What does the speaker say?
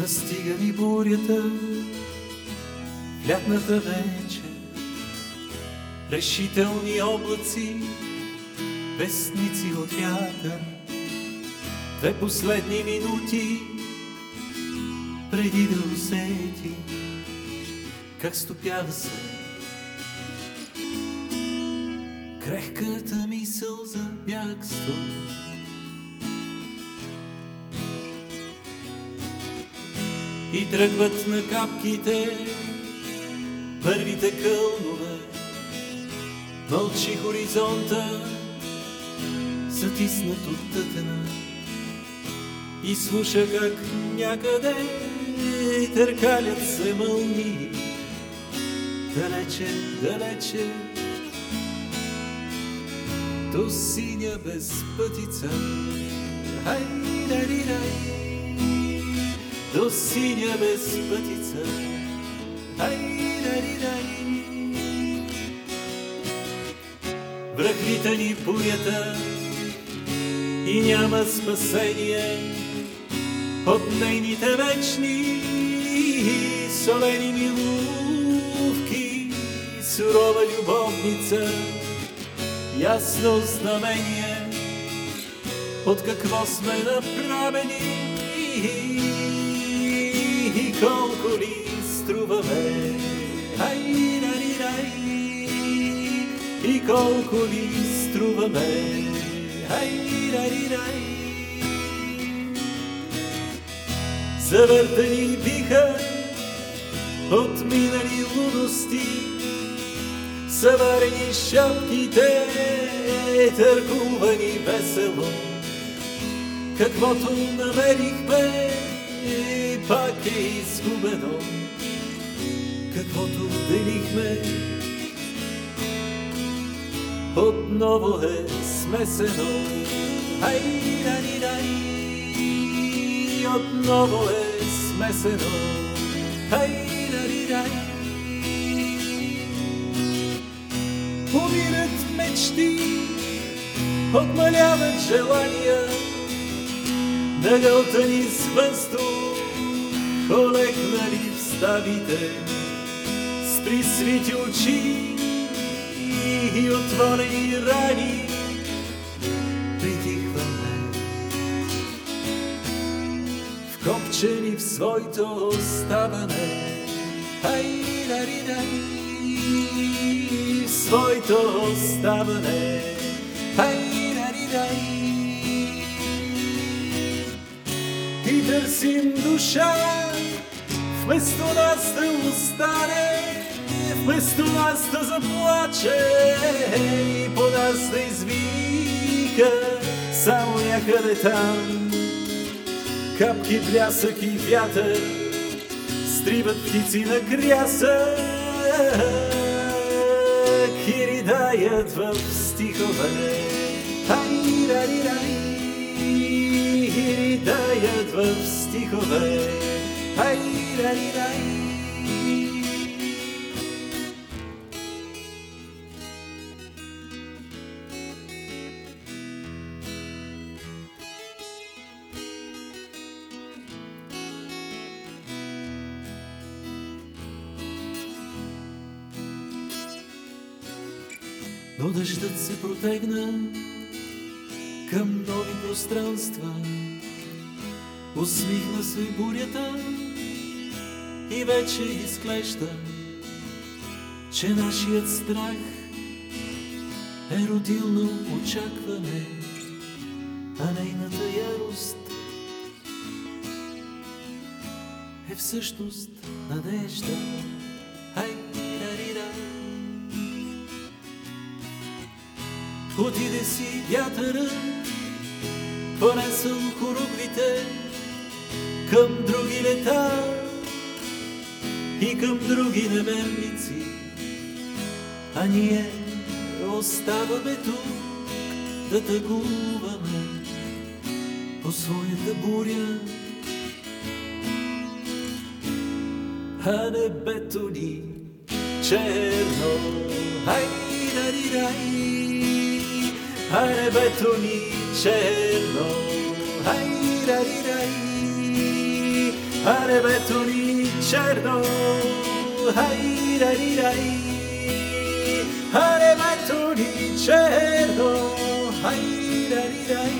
Настига ни бурята в лятната вечер. Решителни облаци, вестници от вятър. Две последни минути преди да усети как стопява се крехката мисъл за бягство. И тръгват на капките първите кълнове. Мълчи хоризонта, затиснат от тътена. И слуша как някъде търкалят се мълни. Далече, далече, до синя безпътица. Хай, дари, дай, до синя безпътица. Хай, дари, дай. Връхвита ни бурята и няма спасение от нейните вечни солени милувки, сурова любовница, ясно знамение от какво сме направени колко ли струваме. Ай, рари, рай, и колко ли струваме. Ай, рари, рай. Завъртани биха от минали лудости, съварени шапките, търгувани весело. Каквото намерихме, пак е изгубено. Каквото делихме, отново е смесено. Ай, дай, дай, отново е смесено. Ай, дай, дай. Умират мечти, отмаляват желания, нагълтани с въздух, олекнали в ставите, с присвити очи и отворени рани, притихваме, вкопчени в своето оставане. Ай, дари, дай, в своето оставане. Ай, дари, дай. И търсим душа, вместо нас да остане, вместо нас да заплаче и по нас да извика само някъде там. Капки, блясък и вятър стриват птици на кряса и ридаят в стихове. Ай, рари, рай, и ридаят в стихове. Но дъждът се протегна към нови пространства. Усмихна се бурята и вече изглежда, че нашият страх е родилно очакване, а нейната ярост е всъщност надежда. Ай, дарира. Отиде си вятъра, понесъл хоруквите към други лета и към други небелници, а ние оставаме тук да тъгуваме по своята буря. А небето ни черно, ай, дари, рай, а небето ни черно, ай, рари, рай, Hare betoni Shardo, hai ra ri rai. Hare Matori, Shardo, hai ra ri.